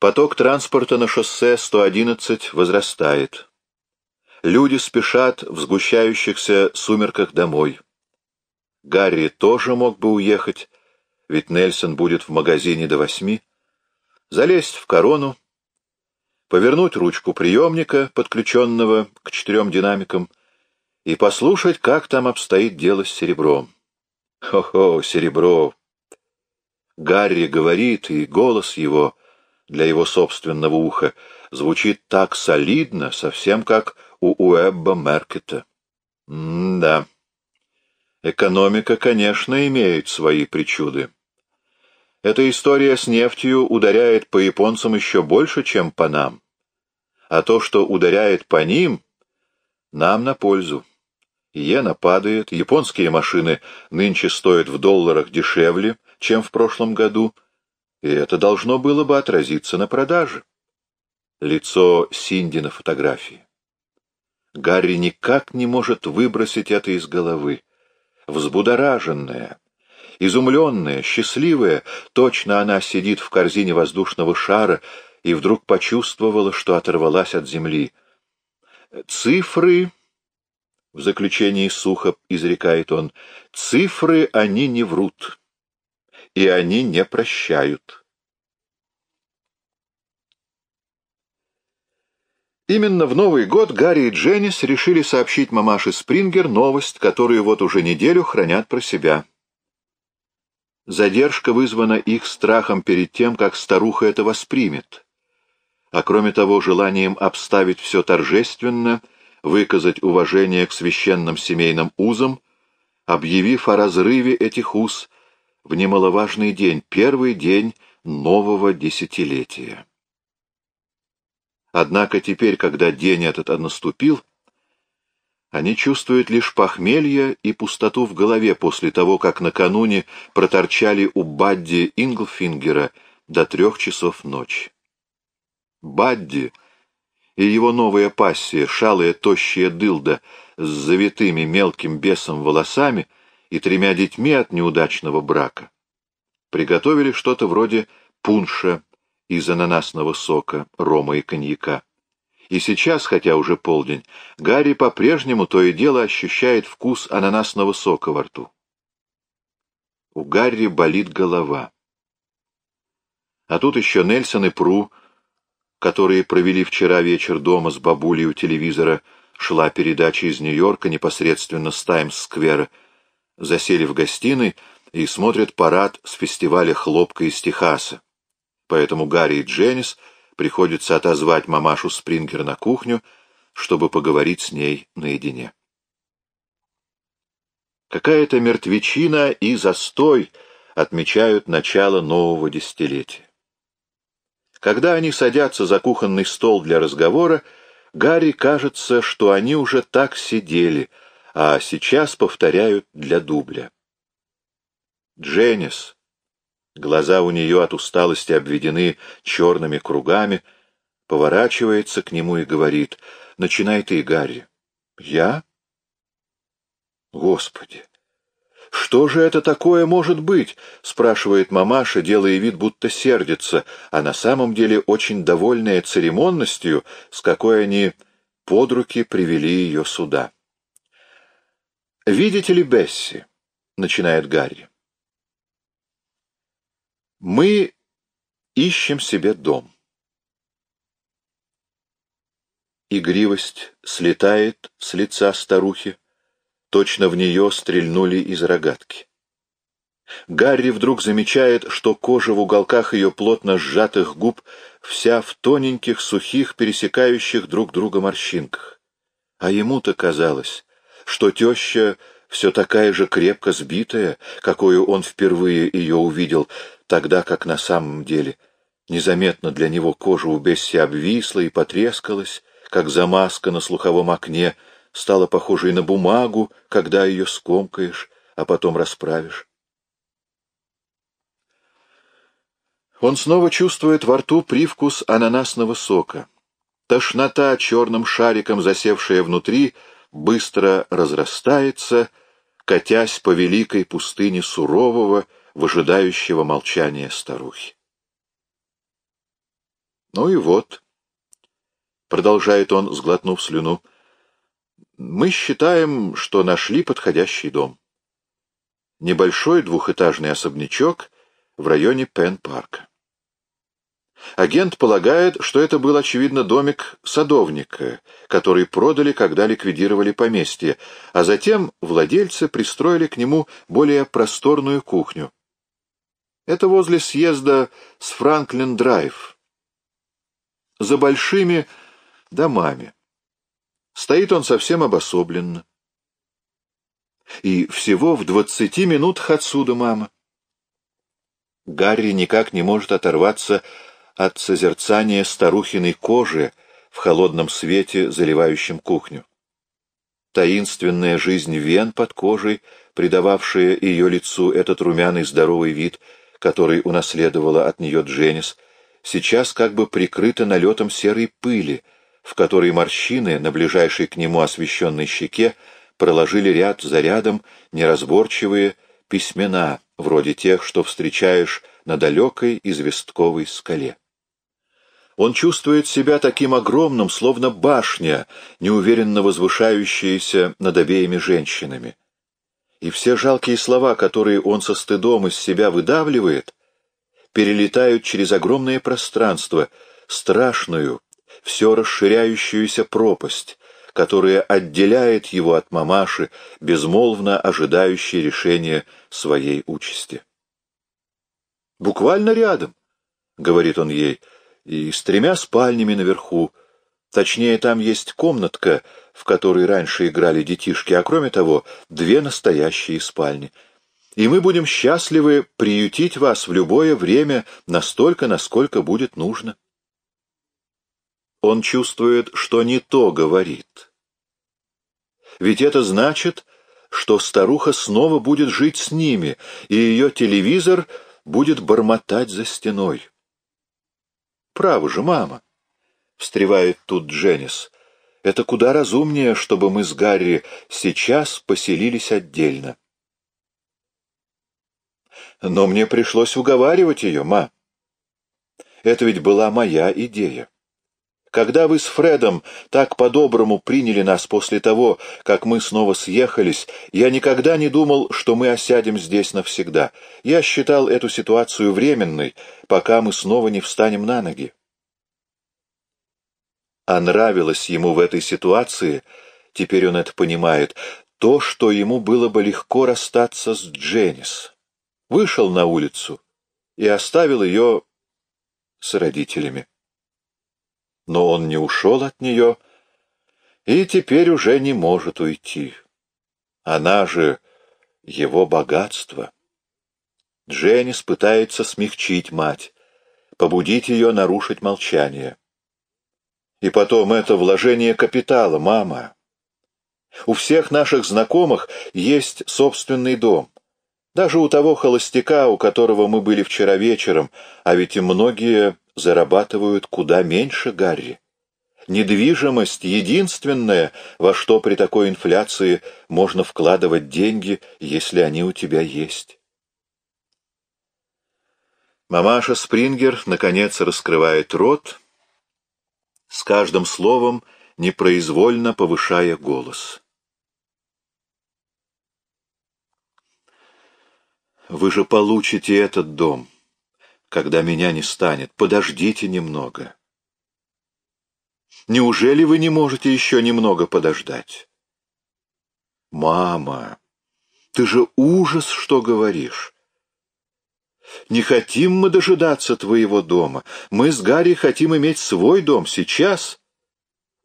Поток транспорта на шоссе 111 возрастает. Люди спешат в сгущающихся сумерках домой. Гарри тоже мог бы уехать, ведь Нельсон будет в магазине до восьми. Залезть в корону, повернуть ручку приемника, подключенного к четырем динамикам, и послушать, как там обстоит дело с серебром. Хо-хо, серебро! Гарри говорит, и голос его для его собственного уха звучит так солидно, совсем как у Уэбба Меркета. М-да. Экономика, конечно, имеет свои причуды. Эта история с нефтью ударяет по японцам еще больше, чем по нам. А то, что ударяет по ним, нам на пользу. Иена падает, японские машины нынче стоят в долларах дешевле, чем в прошлом году, и это должно было бы отразиться на продаже. Лицо Синди на фотографии. Гарри никак не может выбросить это из головы. Взбудораженная, изумленная, счастливая, точно она сидит в корзине воздушного шара и вдруг почувствовала, что оторвалась от земли. Цифры в заключении сухо изрекает он, цифры они не врут, и они не прощают. Именно в Новый год Гарри и Дженнис решили сообщить мамаше Спрингер новость, которую вот уже неделю хранят про себя. Задержка вызвана их страхом перед тем, как старуха это воспримет, а кроме того желанием обставить все торжественно — выказать уважение к священным семейным узам, объявив о разрыве этих уз в немаловажный день, первый день нового десятилетия. Однако теперь, когда день этот наступил, они чувствуют лишь похмелье и пустоту в голове после того, как накануне проторчали у Бадди Инглфингера до трех часов ночи. Бадди — и его новая пассия, шалая тощая дылда с завитыми мелким бесом волосами и тремя детьми от неудачного брака, приготовили что-то вроде пунша из ананасного сока, рома и коньяка. И сейчас, хотя уже полдень, Гарри по-прежнему то и дело ощущает вкус ананасного сока во рту. У Гарри болит голова. А тут еще Нельсон и Пру которые провели вчера вечер дома с бабулей у телевизора, шла передача из Нью-Йорка непосредственно с Таймс-сквера. Засели в гостиной и смотрят парад с фестиваля хлопка из Техаса. Поэтому Гарри и Дженнис приходится отозвать мамашу Спрингер на кухню, чтобы поговорить с ней наедине. Какая-то мертвечина и застой отмечают начало нового десятилетия. Когда они садятся за кухонный стол для разговора, Гарри кажется, что они уже так сидели, а сейчас повторяют для дубля. Дженнис. Глаза у нее от усталости обведены черными кругами, поворачивается к нему и говорит, «Начинай ты, Гарри». «Я?» «Господи! «Что же это такое может быть?» — спрашивает мамаша, делая вид, будто сердится, а на самом деле очень довольная церемонностью, с какой они под руки привели ее сюда. «Видите ли, Бесси?» — начинает Гарри. «Мы ищем себе дом». Игривость слетает с лица старухи, Точно в нее стрельнули из рогатки. Гарри вдруг замечает, что кожа в уголках ее плотно сжатых губ вся в тоненьких, сухих, пересекающих друг друга морщинках. А ему-то казалось, что теща все такая же крепко сбитая, какую он впервые ее увидел, тогда как на самом деле незаметно для него кожа у Бесси обвисла и потрескалась, как замазка на слуховом окне — стала похожей на бумагу, когда ее скомкаешь, а потом расправишь. Он снова чувствует во рту привкус ананасного сока. Тошнота, черным шариком засевшая внутри, быстро разрастается, катясь по великой пустыне сурового, выжидающего молчания старухи. Ну и вот, — продолжает он, сглотнув слюну, — мы считаем, что нашли подходящий дом. Небольшой двухэтажный особнячок в районе Пен-парка. Агент полагает, что это был, очевидно, домик садовника, который продали, когда ликвидировали поместье, а затем владельцы пристроили к нему более просторную кухню. Это возле съезда с Франклин-драйв, за большими домами. Стоит он совсем обособленно. И всего в двадцати минутах отсюда, мама. Гарри никак не может оторваться от созерцания старухиной кожи в холодном свете, заливающем кухню. Таинственная жизнь вен под кожей, придававшая ее лицу этот румяный здоровый вид, который унаследовала от нее Дженнис, сейчас как бы прикрыта налетом серой пыли, в которой морщины на ближайшей к нему освещенной щеке проложили ряд за рядом неразборчивые письмена, вроде тех, что встречаешь на далекой известковой скале. Он чувствует себя таким огромным, словно башня, неуверенно возвышающаяся над обеими женщинами. И все жалкие слова, которые он со стыдом из себя выдавливает, перелетают через огромное пространство, страшную, все расширяющуюся пропасть, которая отделяет его от мамаши, безмолвно ожидающей решения своей участи. «Буквально рядом», — говорит он ей, — «и с тремя спальнями наверху. Точнее, там есть комнатка, в которой раньше играли детишки, а кроме того, две настоящие спальни. И мы будем счастливы приютить вас в любое время настолько, насколько будет нужно». Он чувствует, что не то говорит. Ведь это значит, что старуха снова будет жить с ними, и ее телевизор будет бормотать за стеной. «Право же, мама!» — встревает тут Дженнис. «Это куда разумнее, чтобы мы с Гарри сейчас поселились отдельно». Но мне пришлось уговаривать ее, ма. Это ведь была моя идея. Когда вы с Фредом так по-доброму приняли нас после того, как мы снова съехались, я никогда не думал, что мы осядем здесь навсегда. Я считал эту ситуацию временной, пока мы снова не встанем на ноги. А нравилось ему в этой ситуации, теперь он это понимает, то, что ему было бы легко расстаться с Дженнис. Вышел на улицу и оставил ее с родителями но он не ушел от нее и теперь уже не может уйти. Она же его богатство. Дженнис пытается смягчить мать, побудить ее нарушить молчание. И потом это вложение капитала, мама. У всех наших знакомых есть собственный дом. Даже у того холостяка, у которого мы были вчера вечером, а ведь и многие зарабатывают куда меньше Гарри. Недвижимость — единственное, во что при такой инфляции можно вкладывать деньги, если они у тебя есть. Мамаша Спрингер, наконец, раскрывает рот, с каждым словом непроизвольно повышая голос. «Вы же получите этот дом когда меня не станет. Подождите немного. Неужели вы не можете еще немного подождать? Мама, ты же ужас, что говоришь. Не хотим мы дожидаться твоего дома. Мы с Гарри хотим иметь свой дом сейчас.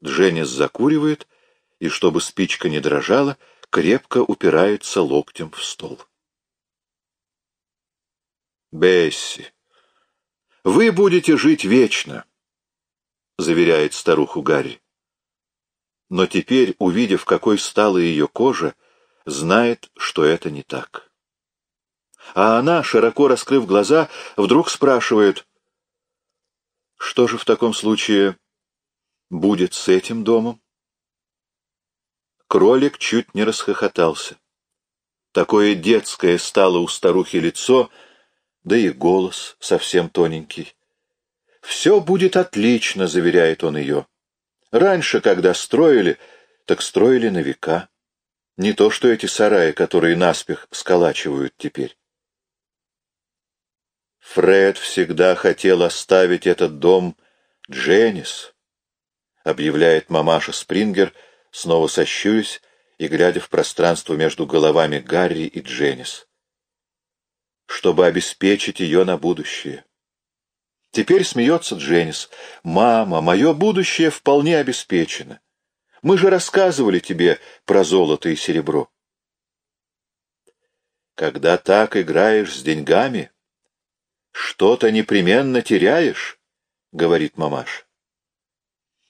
Дженнис закуривает, и, чтобы спичка не дрожала, крепко упирается локтем в стол. Бесси, вы будете жить вечно, — заверяет старуху Гарри. Но теперь, увидев, какой стала ее кожа, знает, что это не так. А она, широко раскрыв глаза, вдруг спрашивает, что же в таком случае будет с этим домом? Кролик чуть не расхохотался. Такое детское стало у старухи лицо — да и голос совсем тоненький. «Все будет отлично», — заверяет он ее. «Раньше, когда строили, так строили на века. Не то что эти сараи, которые наспех сколачивают теперь». Фред всегда хотел оставить этот дом Дженнис, объявляет мамаша Спрингер, снова сощурясь и глядя в пространство между головами Гарри и Дженнис, чтобы обеспечить ее на будущее. Теперь смеется Дженнис. «Мама, мое будущее вполне обеспечено. Мы же рассказывали тебе про золото и серебро». Когда так играешь с деньгами, что-то непременно теряешь, — говорит мамаш.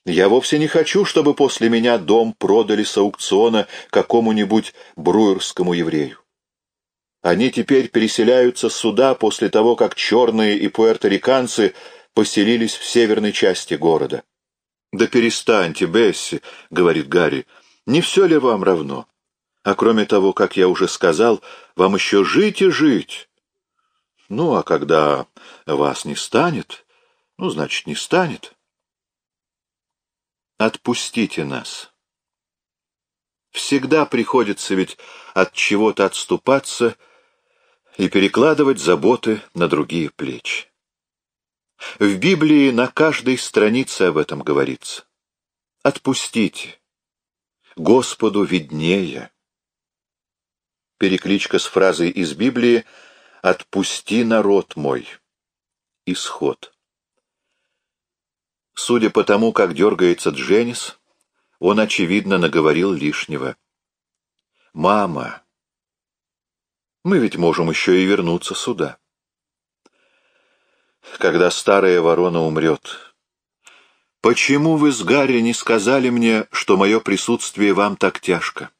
Я вовсе не хочу, чтобы после меня дом продали с аукциона какому-нибудь бруерскому еврею. Они теперь переселяются сюда после того, как черные и пуэрториканцы поселились в северной части города. «Да перестаньте, Бесси», — говорит Гарри, — «не все ли вам равно? А кроме того, как я уже сказал, вам еще жить и жить. Ну, а когда вас не станет, ну, значит, не станет. Отпустите нас. Всегда приходится ведь от чего-то отступаться — и перекладывать заботы на другие плечи. В Библии на каждой странице об этом говорится. Отпустите. Господу виднее. Перекличка с фразой из Библии «Отпусти народ мой». Исход. Судя по тому, как дергается Дженнис, он, очевидно, наговорил лишнего. «Мама!» Мы ведь можем еще и вернуться сюда. Когда старая ворона умрет. Почему вы с Гарри не сказали мне, что мое присутствие вам так тяжко?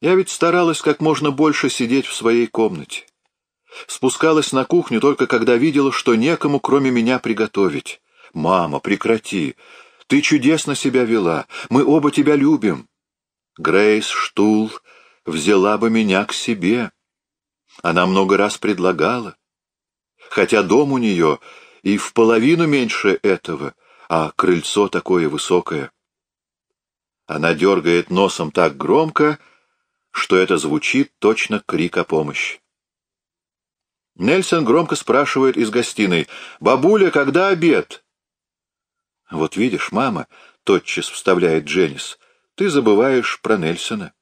Я ведь старалась как можно больше сидеть в своей комнате. Спускалась на кухню только когда видела, что некому, кроме меня, приготовить. «Мама, прекрати! Ты чудесно себя вела. Мы оба тебя любим. Грейс Штул взяла бы меня к себе. Она много раз предлагала. Хотя дом у нее и в половину меньше этого, а крыльцо такое высокое. Она дергает носом так громко, что это звучит точно крик о помощи. Нельсон громко спрашивает из гостиной, «Бабуля, когда обед?» «Вот видишь, мама», — тотчас вставляет Дженнис, — «ты забываешь про Нельсона.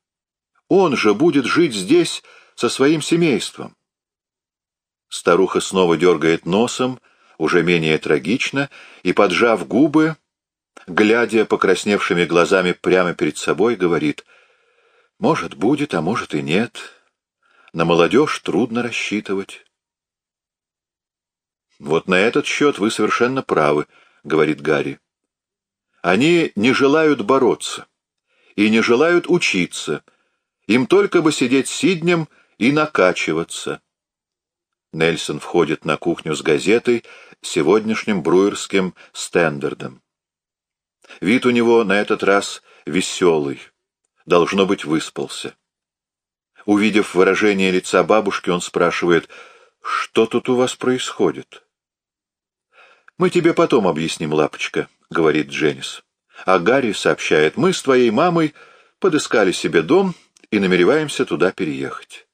Он же будет жить здесь со своим семейством. Старуха снова дергает носом, уже менее трагично, и, поджав губы, глядя покрасневшими глазами прямо перед собой, говорит, «Может, будет, а может и нет. На молодежь трудно рассчитывать». «Вот на этот счет вы совершенно правы», — говорит Гарри. «Они не желают бороться и не желают учиться. Им только бы сидеть сиднем и накачиваться. Нельсон входит на кухню с газетой сегодняшним бруерским стендардом. Вид у него на этот раз веселый, должно быть, выспался. Увидев выражение лица бабушки, он спрашивает, «Что тут у вас происходит?» «Мы тебе потом объясним, лапочка», — говорит Дженнис. А Гарри сообщает, «Мы с твоей мамой подыскали себе дом и намереваемся туда переехать».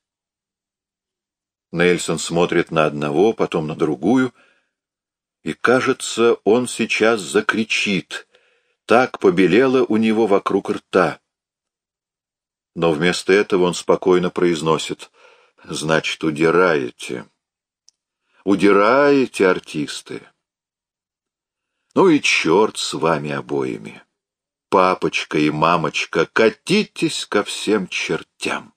Нельсон смотрит на одного, потом на другую, и, кажется, он сейчас закричит. Так побелело у него вокруг рта. Но вместо этого он спокойно произносит «Значит, удираете». «Удираете, артисты». Ну и черт с вами обоими. Папочка и мамочка, катитесь ко всем чертям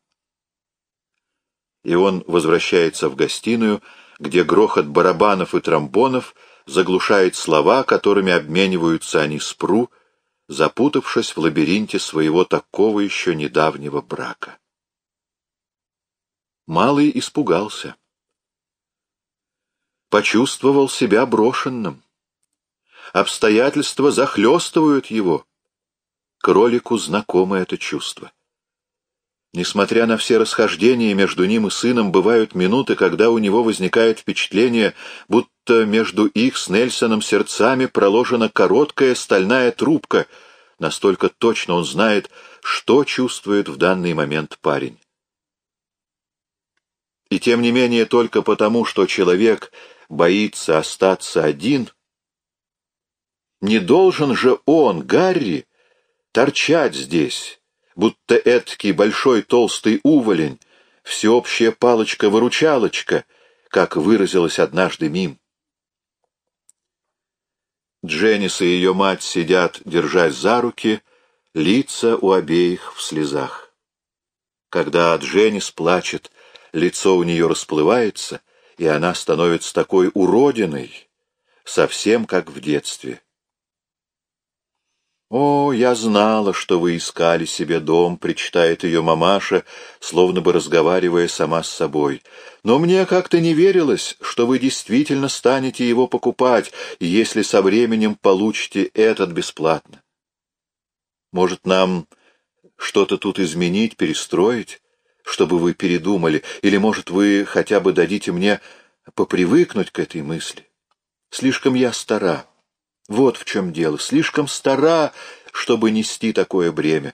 и он возвращается в гостиную, где грохот барабанов и тромбонов заглушает слова, которыми обмениваются они с Пру, запутавшись в лабиринте своего такого еще недавнего брака. Малый испугался. Почувствовал себя брошенным. Обстоятельства захлестывают его. Кролику знакомо это чувство. Несмотря на все расхождения между ним и сыном, бывают минуты, когда у него возникает впечатление, будто между их с Нельсоном сердцами проложена короткая стальная трубка, настолько точно он знает, что чувствует в данный момент парень. И тем не менее только потому, что человек боится остаться один, не должен же он, Гарри, торчать здесь, будто эткий большой толстый уволень, всеобщая палочка-выручалочка, как выразилась однажды Мим. Дженнис и ее мать сидят, держась за руки, лица у обеих в слезах. Когда Дженнис плачет, лицо у нее расплывается, и она становится такой уродиной, совсем как в детстве. «О, я знала, что вы искали себе дом», — причитает ее мамаша, словно бы разговаривая сама с собой. «Но мне как-то не верилось, что вы действительно станете его покупать, если со временем получите этот бесплатно. Может, нам что-то тут изменить, перестроить, чтобы вы передумали, или, может, вы хотя бы дадите мне попривыкнуть к этой мысли? Слишком я стара». Вот в чем дело. Слишком стара, чтобы нести такое бремя.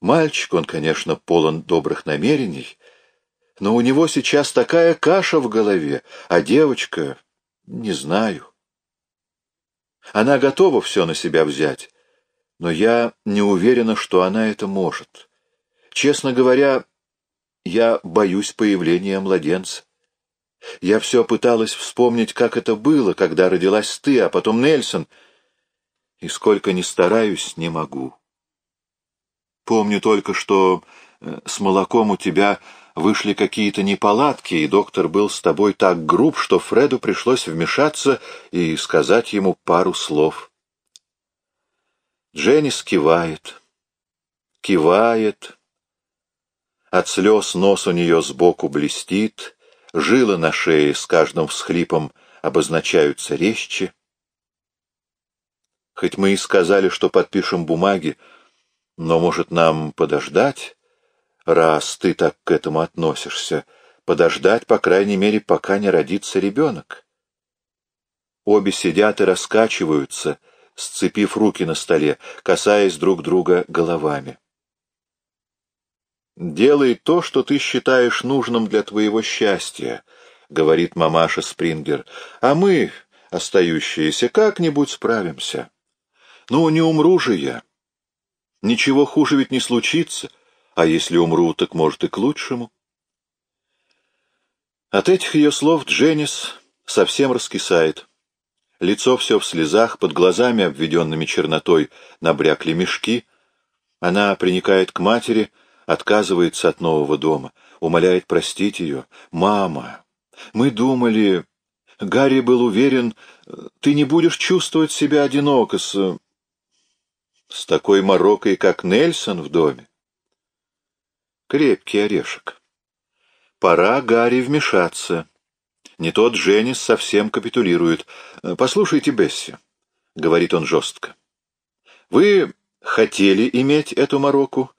Мальчик, он, конечно, полон добрых намерений, но у него сейчас такая каша в голове, а девочка — не знаю. Она готова все на себя взять, но я не уверена, что она это может. Честно говоря, я боюсь появления младенца. Я все пыталась вспомнить, как это было, когда родилась ты, а потом Нельсон, и сколько ни стараюсь, не могу. Помню только, что э, с молоком у тебя вышли какие-то неполадки, и доктор был с тобой так груб, что Фреду пришлось вмешаться и сказать ему пару слов. Дженнис кивает, кивает. От слез нос у нее сбоку блестит, жилы на шее с каждым всхлипом обозначаются резче. Хоть мы и сказали, что подпишем бумаги, но, может, нам подождать, раз ты так к этому относишься, подождать, по крайней мере, пока не родится ребенок. Обе сидят и раскачиваются, сцепив руки на столе, касаясь друг друга головами. «Делай то, что ты считаешь нужным для твоего счастья», — говорит мамаша Спрингер, — «а мы, остающиеся, как-нибудь справимся. Ну, не умру же я. Ничего хуже ведь не случится, а если умру, так, может, и к лучшему». От этих ее слов Дженнис совсем раскисает. Лицо все в слезах, под глазами, обведенными чернотой, набрякли мешки. Она приникает к матери — отказывается от нового дома, умоляет простить ее. «Мама, мы думали...» Гарри был уверен, ты не будешь чувствовать себя одиноко с... с такой морокой, как Нельсон в доме. Крепкий орешек. Пора Гарри вмешаться. Не тот Дженнис совсем капитулирует. «Послушайте, Бесси», — говорит он жестко, — «вы хотели иметь эту мороку,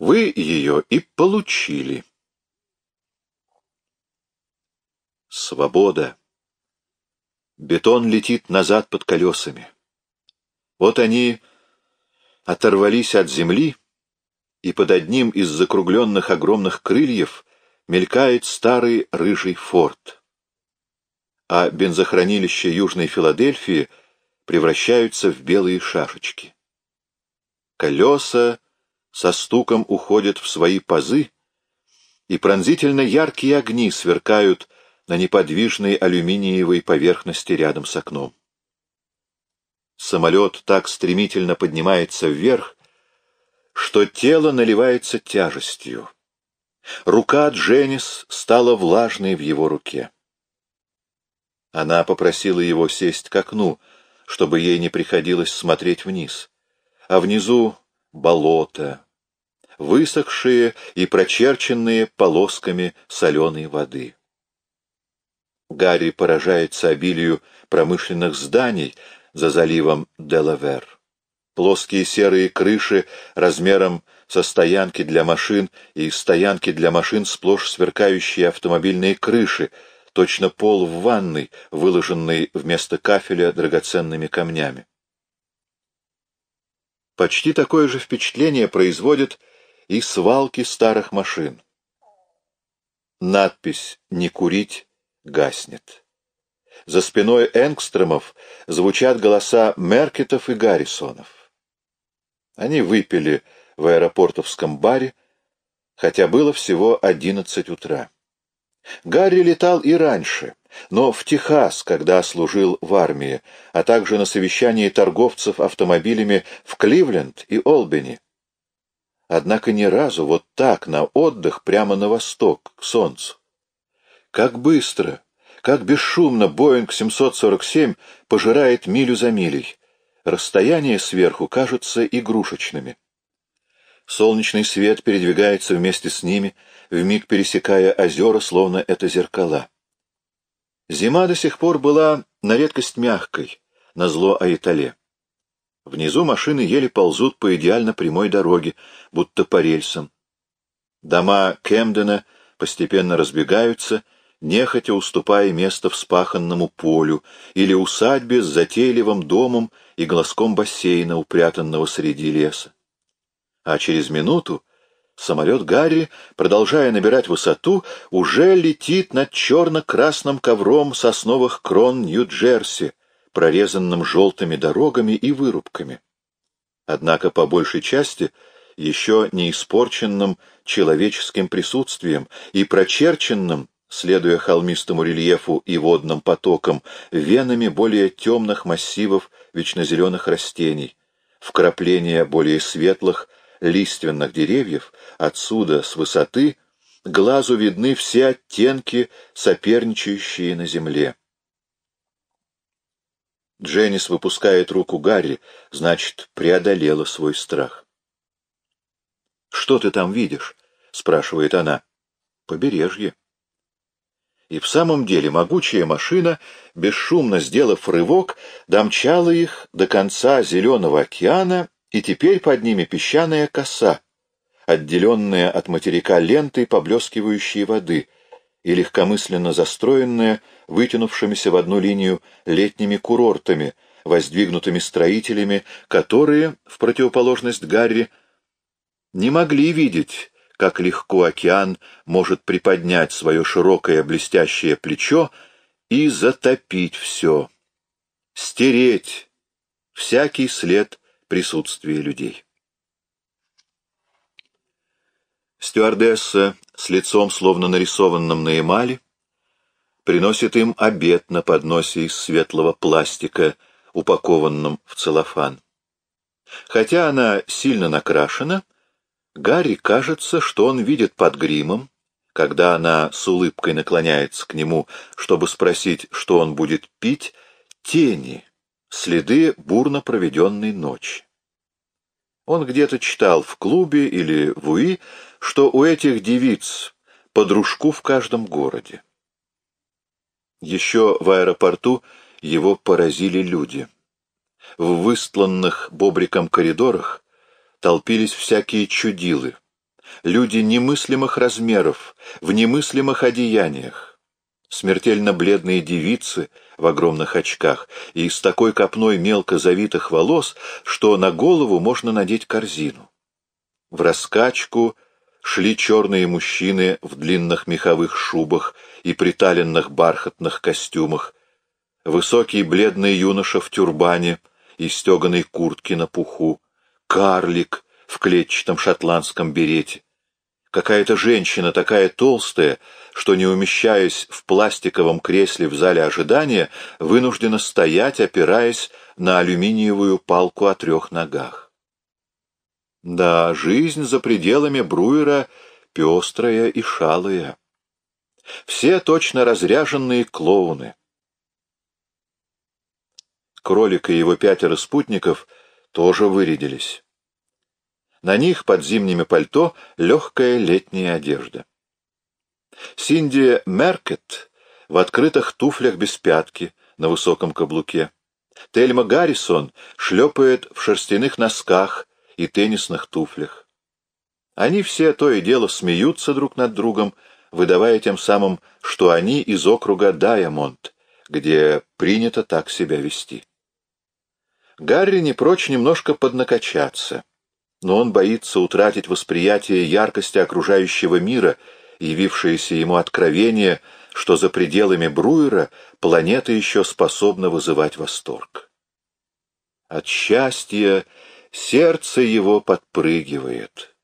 вы ее и получили. Свобода. Бетон летит назад под колесами. Вот они оторвались от земли, и под одним из закругленных огромных крыльев мелькает старый рыжий форт. А бензохранилища Южной Филадельфии превращаются в белые шашечки. Колеса со стуком уходят в свои пазы, и пронзительно яркие огни сверкают на неподвижной алюминиевой поверхности рядом с окном. Самолет так стремительно поднимается вверх, что тело наливается тяжестью. Рука Дженнис стала влажной в его руке. Она попросила его сесть к окну, чтобы ей не приходилось смотреть вниз. А внизу болота, высохшие и прочерченные полосками соленой воды. Гарри поражается обилию промышленных зданий за заливом Делавер. Плоские серые крыши размером со стоянки для машин и стоянки для машин сплошь сверкающие автомобильные крыши, точно пол в ванной, выложенный вместо кафеля драгоценными камнями. Почти такое же впечатление производят и свалки старых машин. Надпись «Не курить» гаснет. За спиной Энгстромов звучат голоса Меркетов и Гаррисонов. Они выпили в аэропортовском баре, хотя было всего одиннадцать утра. Гарри летал и раньше, но в Техас, когда служил в армии, а также на совещании торговцев автомобилями в Кливленд и Олбини. Однако ни разу вот так, на отдых, прямо на восток, к солнцу. Как быстро, как бесшумно Боинг 747 пожирает милю за милей. Расстояния сверху кажутся игрушечными. Солнечный свет передвигается вместе с ними, вмиг пересекая озера, словно это зеркала. Зима до сих пор была на редкость мягкой, назло Аитале. Внизу машины еле ползут по идеально прямой дороге, будто по рельсам. Дома Кемдена постепенно разбегаются, нехотя уступая место вспаханному полю или усадьбе с затейливым домом и глазком бассейна, упрятанного среди леса. А через минуту самолет Гарри, продолжая набирать высоту, уже летит над черно-красным ковром сосновых крон Нью-Джерси, прорезанным желтыми дорогами и вырубками. Однако по большей части еще не испорченным человеческим присутствием и прочерченным, следуя холмистому рельефу и водным потокам, венами более темных массивов вечнозеленых растений, вкрапления более светлых лиственных деревьев, отсюда, с высоты, глазу видны все оттенки, соперничающие на земле. Дженнис выпускает руку Гарри, значит, преодолела свой страх. «Что ты там видишь?» — спрашивает она. «Побережье». И в самом деле могучая машина, бесшумно сделав рывок, домчала их до конца Зеленого океана, и теперь под ними песчаная коса, отделенная от материка лентой поблескивающей воды — и легкомысленно застроенная, вытянувшимися в одну линию летними курортами, воздвигнутыми строителями, которые, в противоположность Гарри, не могли видеть, как легко океан может приподнять свое широкое блестящее плечо и затопить все, стереть всякий след присутствия людей. Стюардесса с лицом, словно нарисованным на эмали, приносит им обед на подносе из светлого пластика, упакованном в целлофан. Хотя она сильно накрашена, Гарри кажется, что он видит под гримом, когда она с улыбкой наклоняется к нему, чтобы спросить, что он будет пить, тени, следы бурно проведенной ночи. Он где-то читал в клубе или в УИ, что у этих девиц подружку в каждом городе. Еще в аэропорту его поразили люди. В выстланных бобриком коридорах толпились всякие чудилы, люди немыслимых размеров, в немыслимых одеяниях, смертельно бледные девицы в огромных очках и с такой копной мелко завитых волос, что на голову можно надеть корзину. В раскачку — шли черные мужчины в длинных меховых шубах и приталенных бархатных костюмах, высокий бледный юноша в тюрбане и стеганой куртке на пуху, карлик в клетчатом шотландском берете, какая-то женщина такая толстая, что, не умещаясь в пластиковом кресле в зале ожидания, вынуждена стоять, опираясь на алюминиевую палку о трех ногах. Да, жизнь за пределами Бруера пестрая и шалая. Все точно разряженные клоуны. Кролик и его пятеро спутников тоже вырядились. На них под зимними пальто легкая летняя одежда. Синди Меркет в открытых туфлях без пятки на высоком каблуке. Тельма Гаррисон шлепает в шерстяных носках и теннисных туфлях. Они все то и дело смеются друг над другом, выдавая тем самым, что они из округа Дайамонд, где принято так себя вести. Гарри не прочь немножко поднакачаться, но он боится утратить восприятие яркости окружающего мира, явившееся ему откровение, что за пределами Бруера планета еще способна вызывать восторг. От счастья сердце его подпрыгивает.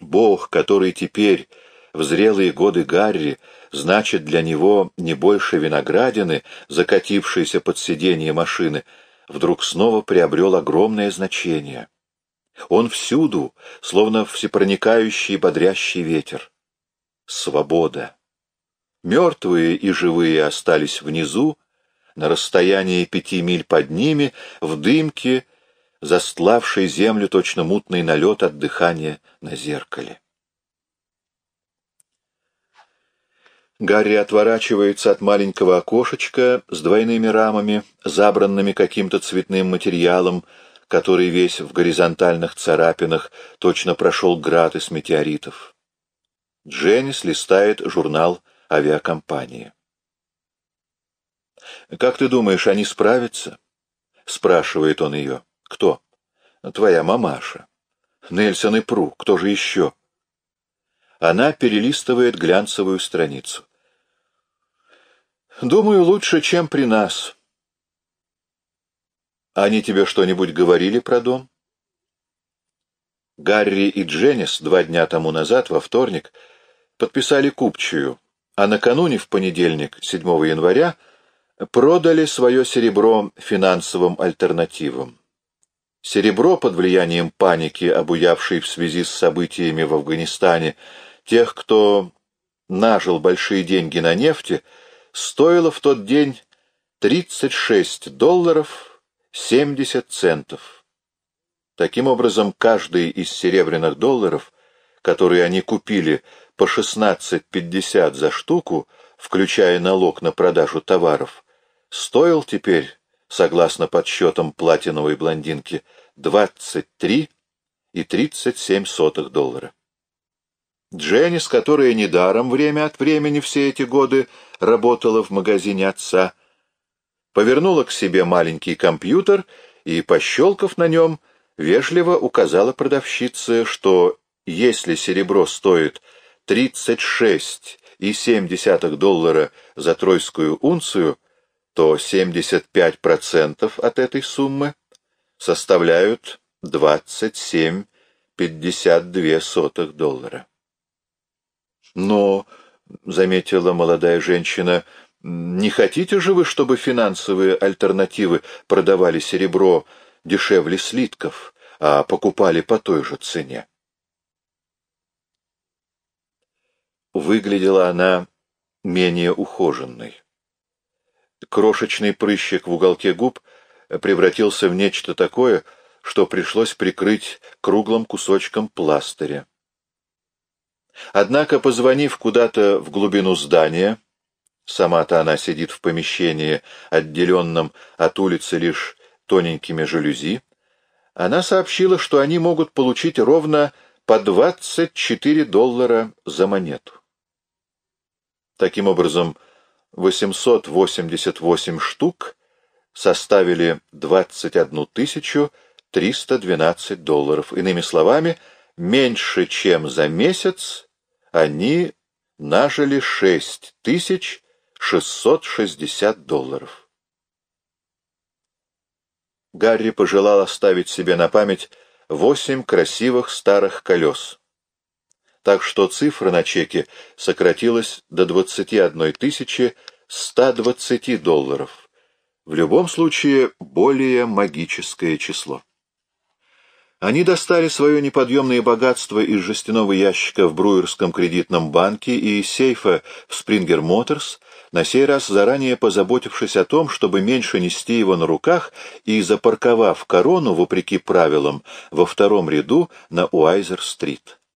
Бог, который теперь, в зрелые годы Гарри, значит для него не больше виноградины, закатившейся под сиденье машины, вдруг снова приобрел огромное значение. Он всюду, словно всепроникающий бодрящий ветер. Свобода. Мертвые и живые остались внизу, на расстоянии пяти миль под ними, в дымке, застлавшей землю точно мутный налет от дыхания на зеркале. Гарри отворачивается от маленького окошечка с двойными рамами, забранными каким-то цветным материалом, который весь в горизонтальных царапинах точно прошел град из метеоритов. Дженнис листает журнал авиакомпании. «Как ты думаешь, они справятся?» — спрашивает он ее. «Кто?» «Твоя мамаша». «Нельсон и Пру. Кто же еще?» Она перелистывает глянцевую страницу. «Думаю, лучше, чем при нас». «Они тебе что-нибудь говорили про дом?» Гарри и Дженнис два дня тому назад, во вторник, подписали купчую, а накануне, в понедельник, 7 января, продали свое серебро финансовым альтернативам. Серебро под влиянием паники, обуявшей в связи с событиями в Афганистане, тех, кто нажил большие деньги на нефти, стоило в тот день 36 долларов 70 центов. Таким образом, каждый из серебряных долларов, которые они купили по 16,50 за штуку, включая налог на продажу товаров, стоил теперь, согласно подсчетам платиновой блондинки, 23 и 37 сотых доллара. Дженнис, которая недаром время от времени все эти годы работала в магазине отца, повернула к себе маленький компьютер и, пощелкав на нем, вежливо указала продавщице, что если серебро стоит 36,7 доллара за тройскую унцию, то 75% от этой суммы составляют 27,52 доллара. Но, — заметила молодая женщина, — не хотите же вы, чтобы финансовые альтернативы продавали серебро дешевле слитков, а покупали по той же цене? Выглядела она менее ухоженной. Крошечный прыщик в уголке губ превратился в нечто такое, что пришлось прикрыть круглым кусочком пластыря. Однако, позвонив куда-то в глубину здания, сама-то она сидит в помещении, отделенном от улицы лишь тоненькими жалюзи, она сообщила, что они могут получить ровно по 24 доллара за монету. Таким образом, 888 штук составили 21 312 долларов. Иными словами, меньше чем за месяц они нажили 6660 долларов. Гарри пожелал оставить себе на память восемь красивых старых колес. Так что цифра на чеке сократилась до 21 120 долларов. В любом случае, более магическое число. Они достали свое неподъемное богатство из жестяного ящика в Бруерском кредитном банке и сейфа в Springer Motors, на сей раз заранее позаботившись о том, чтобы меньше нести его на руках и запарковав корону, вопреки правилам, во втором ряду на Уайзер-стрит.